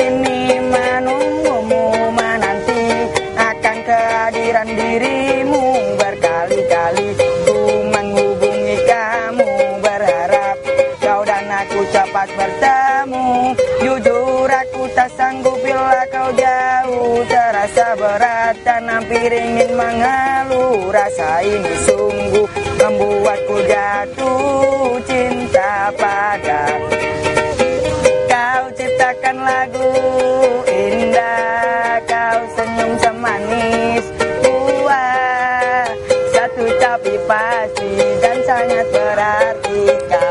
sini menunggumu menanti akan kehadiran dirimu. Berkali-kali ku menghubungi kamu berharap kau dan aku cepat bertemu. Jujur aku tak sanggup bila kau jauh. Terasa berat dan tanam piringin mengeluh. Rasa ini sungguh membuatku jatuh. lagu indah Kau senyum semanis. Buah Satu tapi pasti dan sangat berarti kau.